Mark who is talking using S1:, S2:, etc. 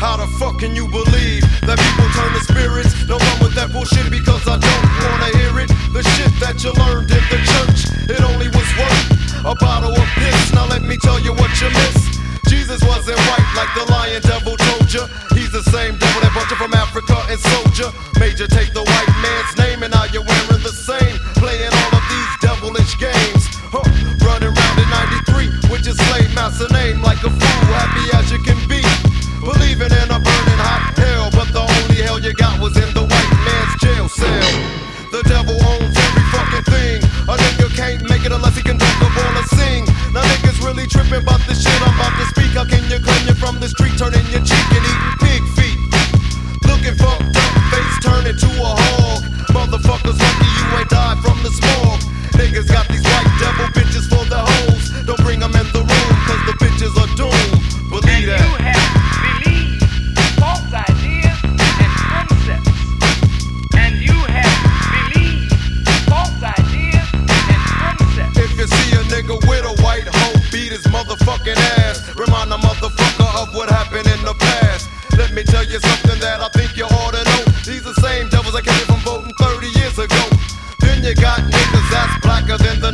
S1: How the fuck can you believe that people turn to spirits? No one run with that bullshit because I don't wanna hear it. The shit that you learned in the church, it only was worth a bottle of piss. Now let me tell you what you missed. Jesus wasn't white like the lion devil told ya. He's the same devil that brought you from Africa and sold Major, Made you take the white man's name and now you're wearing the about the shit I'm about to speak. How can you claim you're from the street, turning your cheek and eating pig feet? Looking fucked up, face turning to a hog. Motherfuckers lucky I came from voting 30 years ago. Then you got niggas that's blacker than the